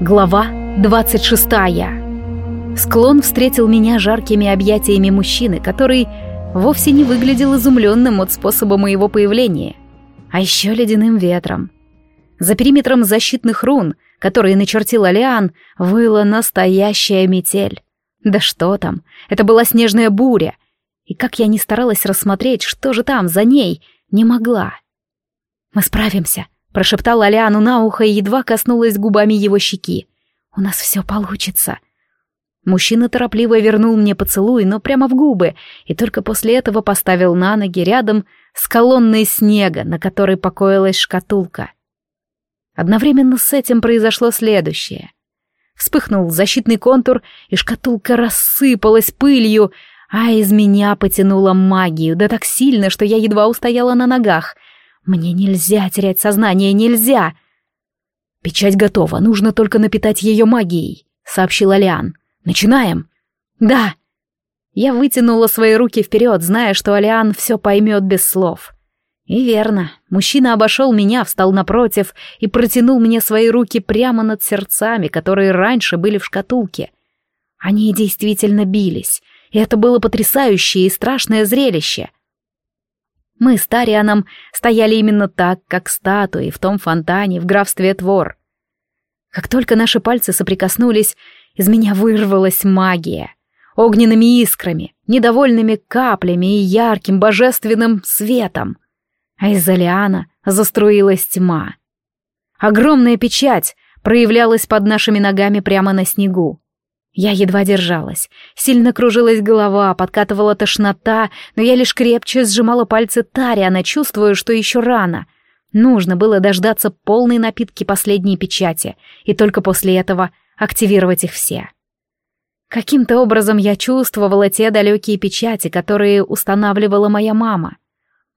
Глава 26. Склон встретил меня жаркими объятиями мужчины, который вовсе не выглядел изумленным от способа моего появления, а еще ледяным ветром. За периметром защитных рун, которые начертил Алиан, выла настоящая метель. Да что там, это была снежная буря, и как я не старалась рассмотреть, что же там за ней, не могла. «Мы справимся», Прошептала Алиану на ухо и едва коснулась губами его щеки. «У нас все получится». Мужчина торопливо вернул мне поцелуй, но прямо в губы, и только после этого поставил на ноги рядом с колонной снега, на которой покоилась шкатулка. Одновременно с этим произошло следующее. Вспыхнул защитный контур, и шкатулка рассыпалась пылью, а из меня потянула магию, да так сильно, что я едва устояла на ногах — мне нельзя терять сознание, нельзя. Печать готова, нужно только напитать ее магией, сообщил Алиан. Начинаем. Да. Я вытянула свои руки вперед, зная, что Алиан все поймет без слов. И верно, мужчина обошел меня, встал напротив и протянул мне свои руки прямо над сердцами, которые раньше были в шкатулке. Они действительно бились, и это было потрясающее и страшное зрелище — мы с Тарианом стояли именно так, как статуи в том фонтане в графстве Твор. Как только наши пальцы соприкоснулись, из меня вырвалась магия. Огненными искрами, недовольными каплями и ярким божественным светом. А из Алиана заструилась тьма. Огромная печать проявлялась под нашими ногами прямо на снегу. Я едва держалась. Сильно кружилась голова, подкатывала тошнота, но я лишь крепче сжимала пальцы Тариана, чувствуя, что еще рано. Нужно было дождаться полной напитки последней печати, и только после этого активировать их все. Каким-то образом я чувствовала те далекие печати, которые устанавливала моя мама.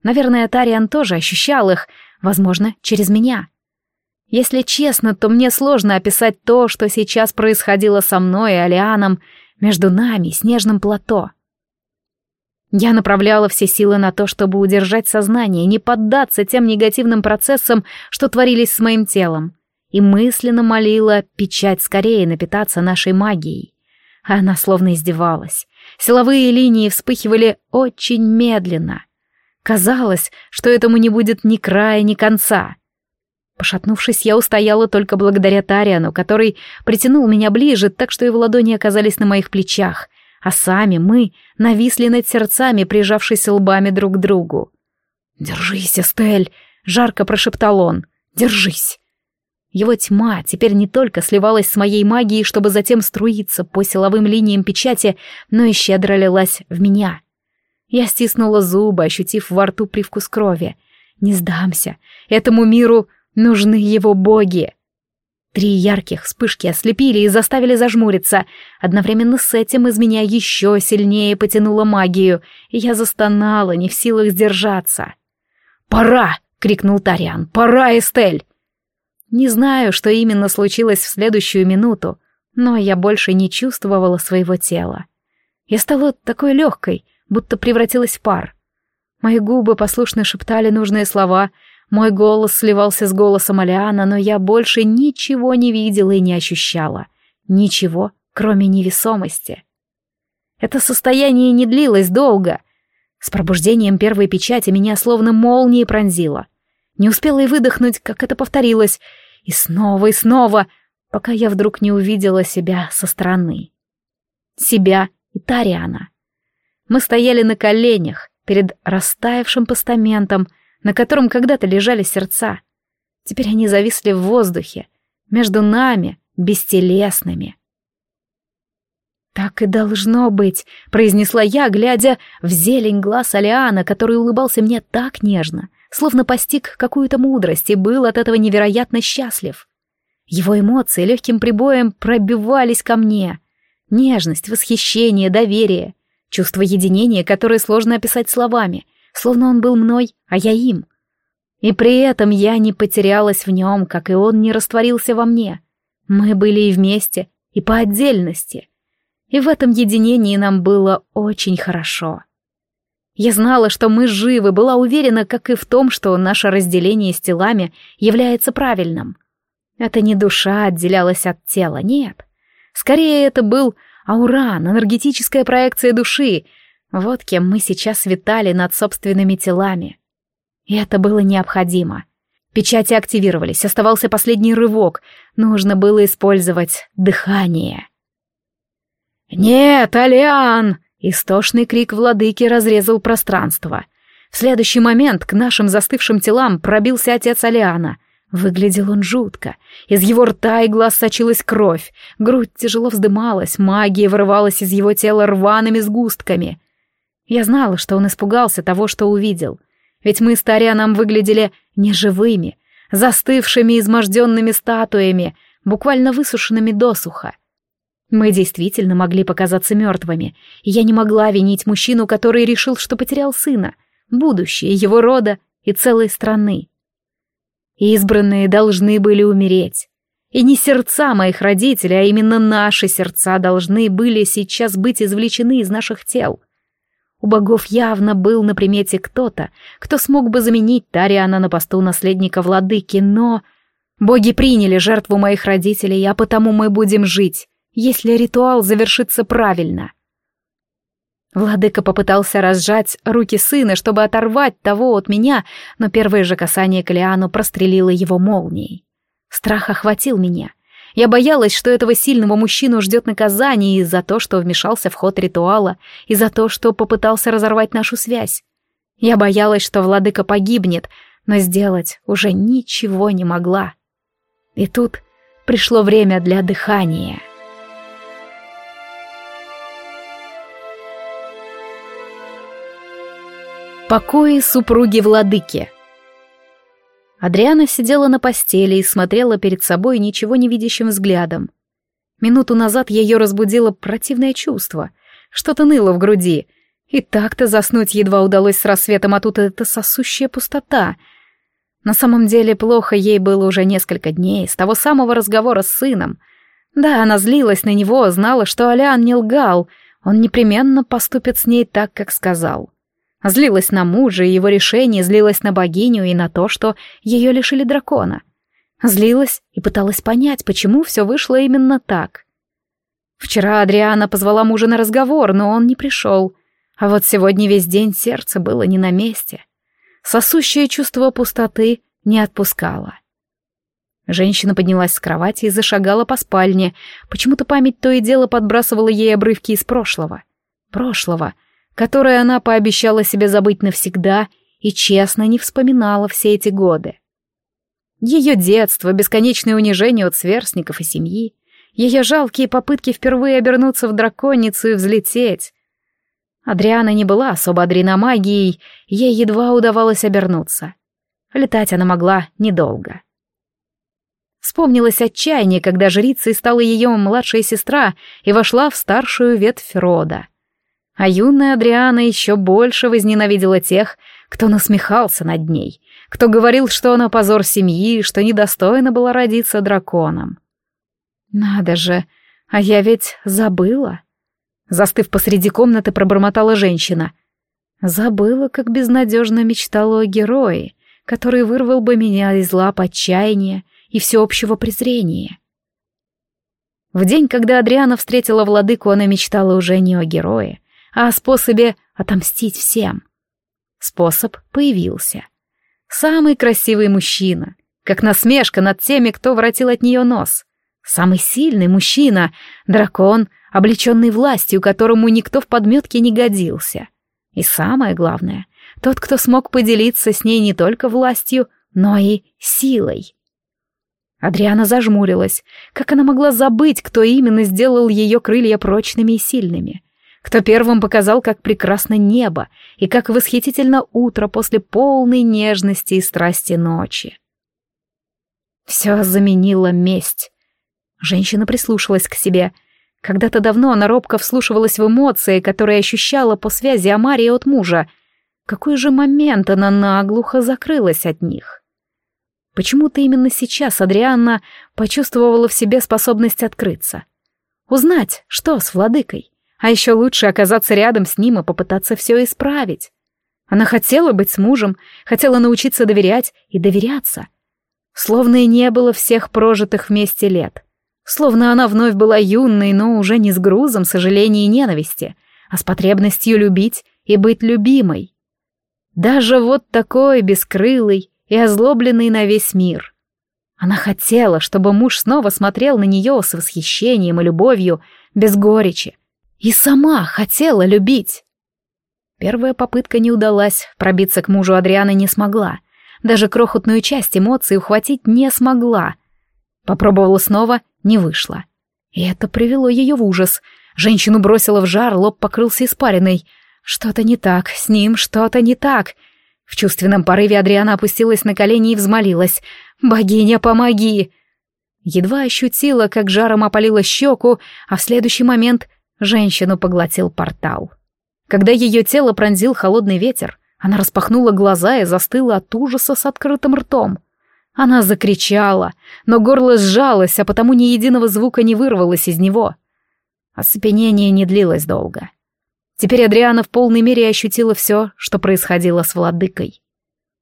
Наверное, Тариан тоже ощущал их, возможно, через меня. Если честно, то мне сложно описать то, что сейчас происходило со мной и Алианом между нами, снежным плато. Я направляла все силы на то, чтобы удержать сознание, не поддаться тем негативным процессам, что творились с моим телом, и мысленно молила печать скорее напитаться нашей магией. Она словно издевалась. Силовые линии вспыхивали очень медленно. Казалось, что этому не будет ни края, ни конца — Пошатнувшись, я устояла только благодаря Тариану, который притянул меня ближе, так что его ладони оказались на моих плечах, а сами мы нависли над сердцами, прижавшись лбами друг к другу. «Держись, Эстель!» — жарко прошептал он. «Держись!» Его тьма теперь не только сливалась с моей магией, чтобы затем струиться по силовым линиям печати, но и щедро лилась в меня. Я стиснула зубы, ощутив во рту привкус крови. «Не сдамся! Этому миру Нужны его боги. Три ярких вспышки ослепили и заставили зажмуриться. Одновременно с этим из меня еще сильнее потянуло магию, и я застонала, не в силах сдержаться. «Пора!» — крикнул Тариан. «Пора, Эстель!» Не знаю, что именно случилось в следующую минуту, но я больше не чувствовала своего тела. Я стала такой легкой, будто превратилась в пар. Мои губы послушно шептали нужные слова, мой голос сливался с голосом Алиана, но я больше ничего не видела и не ощущала. Ничего, кроме невесомости. Это состояние не длилось долго. С пробуждением первой печати меня словно молнией пронзило. Не успела и выдохнуть, как это повторилось. И снова, и снова, пока я вдруг не увидела себя со стороны. Себя и Тариана. Мы стояли на коленях перед растаявшим постаментом — на котором когда-то лежали сердца. Теперь они зависли в воздухе, между нами, бестелесными. «Так и должно быть», — произнесла я, глядя в зелень глаз Алиана, который улыбался мне так нежно, словно постиг какую-то мудрость и был от этого невероятно счастлив. Его эмоции легким прибоем пробивались ко мне. Нежность, восхищение, доверие, чувство единения, которое сложно описать словами, словно он был мной, а я им. И при этом я не потерялась в нем, как и он не растворился во мне. Мы были и вместе, и по отдельности. И в этом единении нам было очень хорошо. Я знала, что мы живы, была уверена, как и в том, что наше разделение с телами является правильным. Это не душа отделялась от тела, нет. Скорее, это был ауран, энергетическая проекция души. Вот кем мы сейчас витали над собственными телами. И это было необходимо. Печати активировались, оставался последний рывок. Нужно было использовать дыхание. «Нет, Алиан!» Истошный крик владыки разрезал пространство. В следующий момент к нашим застывшим телам пробился отец Алиана. Выглядел он жутко. Из его рта и глаз сочилась кровь. Грудь тяжело вздымалась, магия вырывалась из его тела рваными сгустками. Я знала, что он испугался того, что увидел. Ведь мы с Тарианом выглядели неживыми, застывшими изможденными статуями, буквально высушенными досуха. Мы действительно могли показаться мертвыми, и я не могла винить мужчину, который решил, что потерял сына, будущее его рода и целой страны. Избранные должны были умереть. И не сердца моих родителей, а именно наши сердца должны были сейчас быть извлечены из наших тел. У богов явно был на примете кто-то, кто смог бы заменить Тариана на посту наследника владыки, но... Боги приняли жертву моих родителей, а потому мы будем жить если ритуал завершится правильно. Владыка попытался разжать руки сына, чтобы оторвать того от меня, но первое же касание к Лиану прострелило его молнией. Страх охватил меня. Я боялась, что этого сильного мужчину ждет наказание и за то, что вмешался в ход ритуала, и за то, что попытался разорвать нашу связь. Я боялась, что владыка погибнет, но сделать уже ничего не могла. И тут пришло время для дыхания. Покои супруги владыки. Адриана сидела на постели и смотрела перед собой ничего не видящим взглядом. Минуту назад ее разбудило противное чувство. Что-то ныло в груди. И так-то заснуть едва удалось с рассветом, а тут эта сосущая пустота. На самом деле плохо ей было уже несколько дней, с того самого разговора с сыном. Да, она злилась на него, знала, что Алян не лгал, он непременно поступит с ней так, как сказал. Злилась на мужа и его решение, злилась на богиню и на то, что ее лишили дракона. Злилась и пыталась понять, почему все вышло именно так. Вчера Адриана позвала мужа на разговор, но он не пришел. А вот сегодня весь день сердце было не на месте. Сосущее чувство пустоты не отпускало. Женщина поднялась с кровати и зашагала по спальне. Почему-то память то и дело подбрасывала ей обрывки из прошлого. Прошлого — которое она пообещала себе забыть навсегда и честно не вспоминала все эти годы. Ее детство, бесконечное унижение от сверстников и семьи, ее жалкие попытки впервые обернуться в драконицу и взлететь. Адриана не была особо одрена магией, ей едва удавалось обернуться. Летать она могла недолго. Вспомнилось отчаяние, когда жрицей стала ее младшая сестра и вошла в старшую ветвь рода. А юная Адриана еще больше возненавидела тех, кто насмехался над ней, кто говорил, что она позор семьи, что недостойна была родиться драконом. Надо же, а я ведь забыла. Застыв посреди комнаты, пробормотала женщина. Забыла, как безнадежно мечтала о герое, который вырвал бы меня из лап отчаяния и всеобщего презрения. В день, когда Адриана встретила владыку, она мечтала уже не о герое, а о способе отомстить всем. Способ появился. Самый красивый мужчина, как насмешка над теми, кто воротил от нее нос. Самый сильный мужчина, дракон, облеченный властью, которому никто в подметке не годился. И самое главное, тот, кто смог поделиться с ней не только властью, но и силой. Адриана зажмурилась. Как она могла забыть, кто именно сделал ее крылья прочными и сильными? Кто первым показал, как прекрасно небо и как восхитительно утро после полной нежности и страсти ночи. Все заменила месть. Женщина прислушалась к себе. Когда-то давно она робко вслушивалась в эмоции, которые ощущала по связи Амарии от мужа. Какой же момент она наглухо закрылась от них? Почему-то именно сейчас Адрианна почувствовала в себе способность открыться. Узнать, что с владыкой. А еще лучше оказаться рядом с ним и попытаться все исправить. Она хотела быть с мужем, хотела научиться доверять и доверяться. Словно и не было всех прожитых вместе лет. Словно она вновь была юной, но уже не с грузом сожаления и ненависти, а с потребностью любить и быть любимой. Даже вот такой бескрылый и озлобленный на весь мир. Она хотела, чтобы муж снова смотрел на нее с восхищением и любовью, без горечи. И сама хотела любить. Первая попытка не удалась, пробиться к мужу Адрианы не смогла. Даже крохотную часть эмоций ухватить не смогла. Попробовала снова, не вышло. И это привело ее в ужас. Женщину бросило в жар, лоб покрылся испариной. Что-то не так, с ним что-то не так. В чувственном порыве Адриана опустилась на колени и взмолилась. «Богиня, помоги!» Едва ощутила, как жаром опалила щеку, а в следующий момент женщину поглотил портал. Когда ее тело пронзил холодный ветер, она распахнула глаза и застыла от ужаса с открытым ртом. Она закричала, но горло сжалось, а потому ни единого звука не вырвалось из него. Оцепенение не длилось долго. Теперь Адриана в полной мере ощутила все, что происходило с владыкой.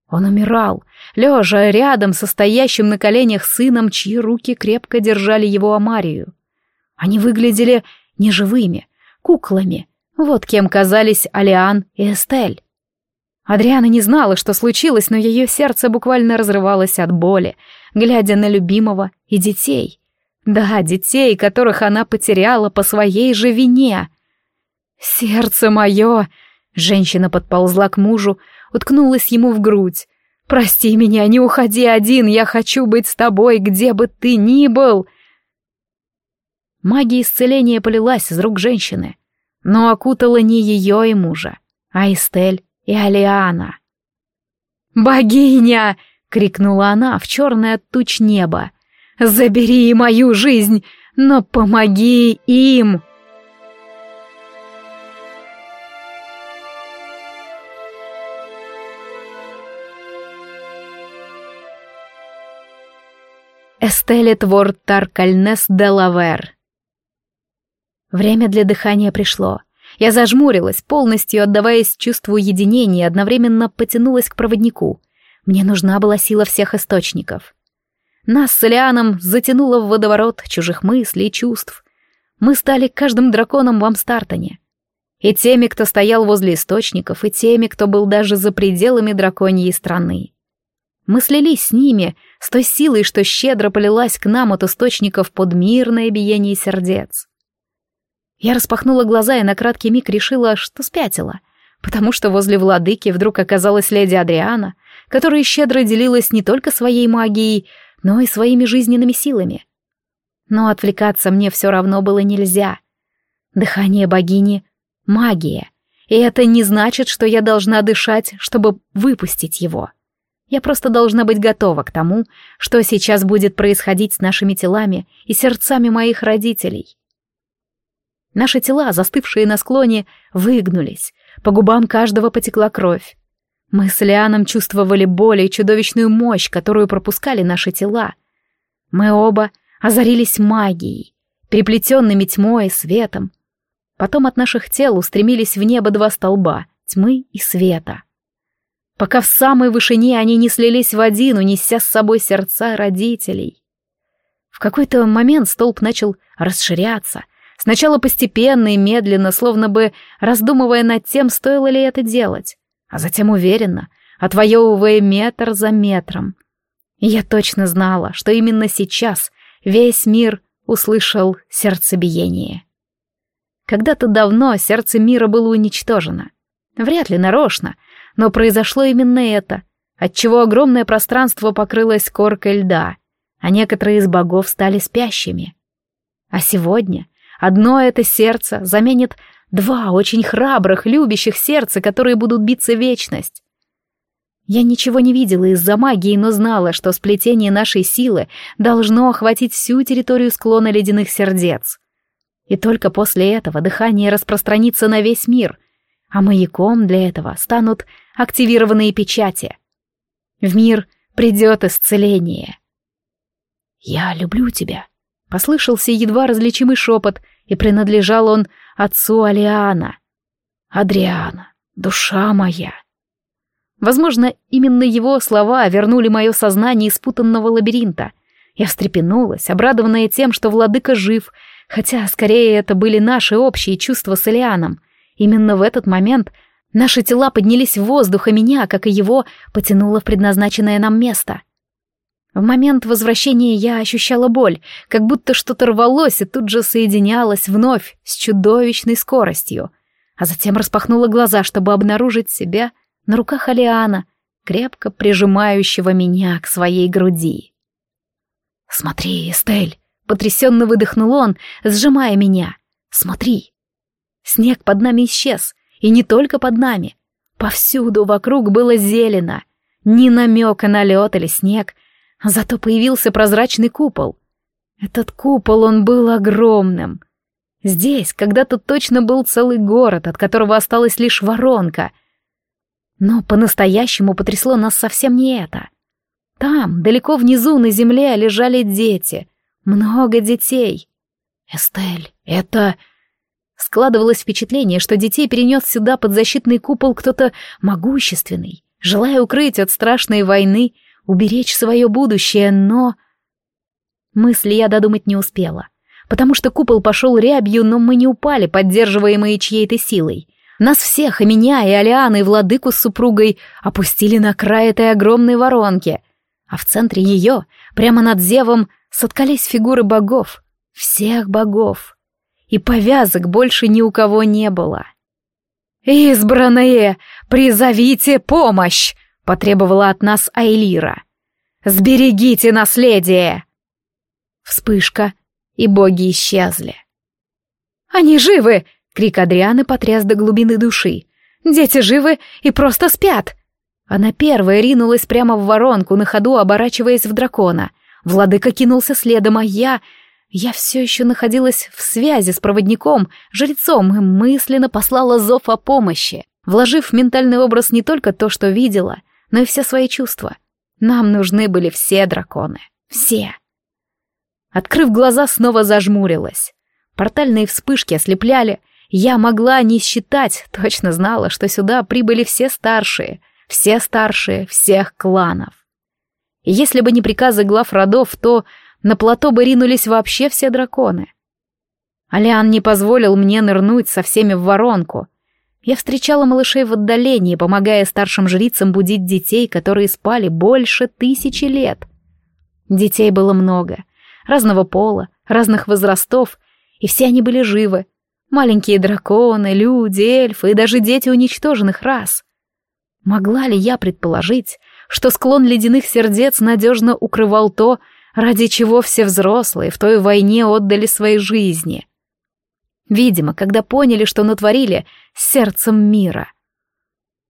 Он умирал, лежа рядом со стоящим на коленях сыном, чьи руки крепко держали его Амарию. Они выглядели неживыми, куклами. Вот кем казались Алиан и Эстель. Адриана не знала, что случилось, но ее сердце буквально разрывалось от боли, глядя на любимого и детей. Да, детей, которых она потеряла по своей же вине. «Сердце мое!» Женщина подползла к мужу, уткнулась ему в грудь. «Прости меня, не уходи один, я хочу быть с тобой, где бы ты ни был!» Магия исцеления полилась из рук женщины, но окутала не ее и мужа, а Эстель и Алиана. «Богиня!» — крикнула она в черное от туч небо. «Забери мою жизнь, но помоги им!» Эстеле Твор Таркальнес де Лавер. Время для дыхания пришло. Я зажмурилась, полностью отдаваясь чувству единения, одновременно потянулась к проводнику. Мне нужна была сила всех источников. Нас с Элианом затянуло в водоворот чужих мыслей и чувств. Мы стали каждым драконом в Амстартоне. И теми, кто стоял возле источников, и теми, кто был даже за пределами драконьей страны. Мы слились с ними, с той силой, что щедро полилась к нам от источников под мирное биение сердец. Я распахнула глаза и на краткий миг решила, что спятила, потому что возле владыки вдруг оказалась леди Адриана, которая щедро делилась не только своей магией, но и своими жизненными силами. Но отвлекаться мне все равно было нельзя. Дыхание богини — магия, и это не значит, что я должна дышать, чтобы выпустить его. Я просто должна быть готова к тому, что сейчас будет происходить с нашими телами и сердцами моих родителей. Наши тела, застывшие на склоне, выгнулись. По губам каждого потекла кровь. Мы с Лианом чувствовали боль и чудовищную мощь, которую пропускали наши тела. Мы оба озарились магией, переплетенными тьмой и светом. Потом от наших тел устремились в небо два столба — тьмы и света. Пока в самой вышине они не слились в один, унеся с собой сердца родителей. В какой-то момент столб начал расширяться — Сначала постепенно и медленно, словно бы раздумывая над тем, стоило ли это делать, а затем уверенно, отвоевывая метр за метром. И я точно знала, что именно сейчас весь мир услышал сердцебиение. Когда-то давно сердце мира было уничтожено. Вряд ли нарочно, но произошло именно это, отчего огромное пространство покрылось коркой льда, а некоторые из богов стали спящими. А сегодня Одно это сердце заменит два очень храбрых, любящих сердца, которые будут биться вечность. Я ничего не видела из-за магии, но знала, что сплетение нашей силы должно охватить всю территорию склона ледяных сердец. И только после этого дыхание распространится на весь мир, а маяком для этого станут активированные печати. В мир придет исцеление. «Я люблю тебя», Послышался едва различимый шепот, и принадлежал он отцу Алиана. «Адриана, душа моя!» Возможно, именно его слова вернули мое сознание из спутанного лабиринта. Я встрепенулась, обрадованная тем, что владыка жив, хотя, скорее, это были наши общие чувства с Элианом. Именно в этот момент наши тела поднялись в воздух, а меня, как и его, потянуло в предназначенное нам место. В момент возвращения я ощущала боль, как будто что-то рвалось и тут же соединялось вновь с чудовищной скоростью, а затем распахнула глаза, чтобы обнаружить себя на руках Алиана, крепко прижимающего меня к своей груди. «Смотри, Эстель!» — потрясенно выдохнул он, сжимая меня. «Смотри!» Снег под нами исчез, и не только под нами. Повсюду вокруг было зелено. Ни намека на лед или снег, зато появился прозрачный купол. Этот купол, он был огромным. Здесь когда-то точно был целый город, от которого осталась лишь воронка. Но по-настоящему потрясло нас совсем не это. Там, далеко внизу на земле, лежали дети. Много детей. «Эстель, это...» Складывалось впечатление, что детей перенес сюда под защитный купол кто-то могущественный, желая укрыть от страшной войны, уберечь свое будущее, но... Мысли я додумать не успела, потому что купол пошел рябью, но мы не упали, поддерживаемые чьей-то силой. Нас всех, и меня, и Алианы, и владыку с супругой, опустили на край этой огромной воронки — а в центре ее, прямо над зевом, соткались фигуры богов, всех богов. И повязок больше ни у кого не было. «Избранные, призовите помощь!» — потребовала от нас Айлира. «Сберегите наследие!» Вспышка, и боги исчезли. «Они живы!» — крик Адрианы потряс до глубины души. «Дети живы и просто спят!» Она первая ринулась прямо в воронку, на ходу оборачиваясь в дракона. Владыка кинулся следом, а я... Я все еще находилась в связи с проводником, жрецом, и мысленно послала зов о помощи, вложив в ментальный образ не только то, что видела, но и все свои чувства. Нам нужны были все драконы. Все. Открыв глаза, снова зажмурилась. Портальные вспышки ослепляли. Я могла не считать, точно знала, что сюда прибыли все старшие — все старшие, всех кланов. И если бы не приказы глав родов, то на плато бы ринулись вообще все драконы. Алиан не позволил мне нырнуть со всеми в воронку. Я встречала малышей в отдалении, помогая старшим жрицам будить детей, которые спали больше тысячи лет. Детей было много, разного пола, разных возрастов, и все они были живы. Маленькие драконы, люди, эльфы и даже дети уничтоженных рас. Могла ли я предположить, что склон ледяных сердец надежно укрывал то, ради чего все взрослые в той войне отдали свои жизни? Видимо, когда поняли, что натворили сердцем мира.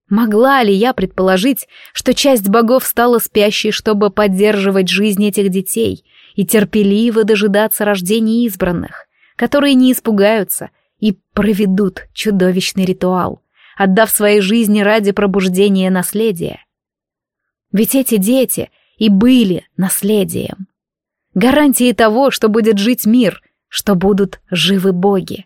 Могла ли я предположить, что часть богов стала спящей, чтобы поддерживать жизнь этих детей и терпеливо дожидаться рождения избранных, которые не испугаются и проведут чудовищный ритуал — отдав своей жизни ради пробуждения наследия. Ведь эти дети и были наследием. Гарантией того, что будет жить мир, что будут живы боги.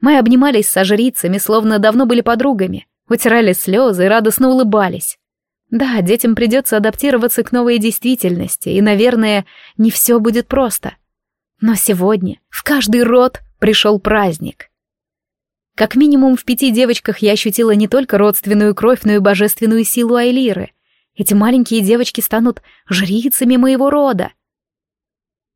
Мы обнимались со жрицами, словно давно были подругами, утирали слезы и радостно улыбались. Да, детям придется адаптироваться к новой действительности, и, наверное, не все будет просто. Но сегодня в каждый род пришел праздник — как минимум в пяти девочках я ощутила не только родственную кровь, но и божественную силу Айлиры. Эти маленькие девочки станут жрицами моего рода.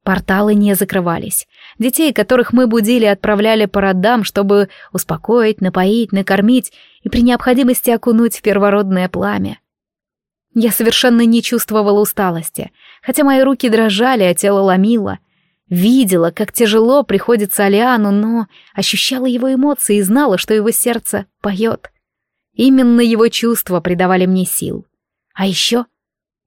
Порталы не закрывались. Детей, которых мы будили, отправляли по родам, чтобы успокоить, напоить, накормить и при необходимости окунуть в первородное пламя. Я совершенно не чувствовала усталости, хотя мои руки дрожали, а тело ломило — Видела, как тяжело приходится Алиану, но ощущала его эмоции и знала, что его сердце поет. Именно его чувства придавали мне сил. А еще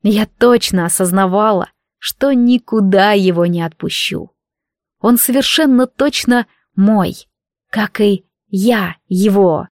я точно осознавала, что никуда его не отпущу. Он совершенно точно мой, как и я его.